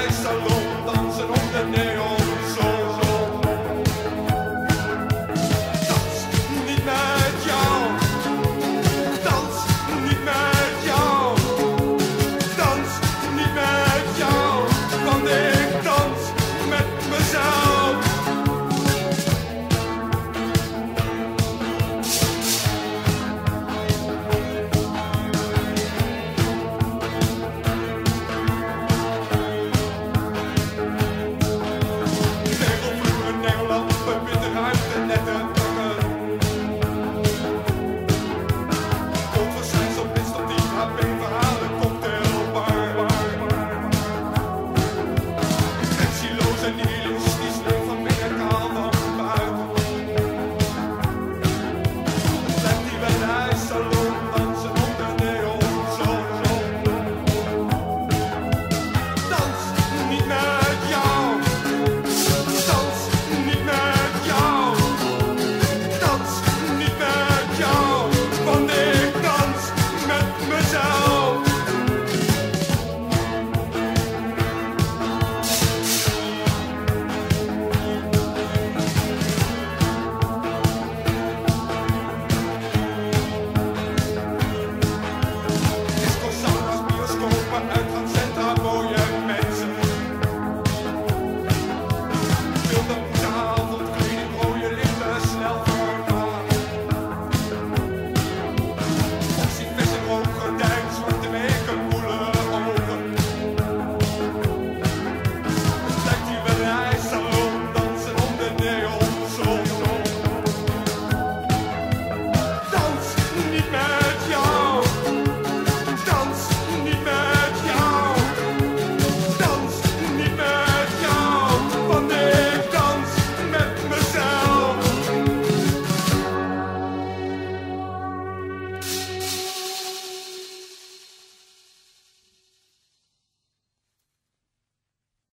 mais salvou. return.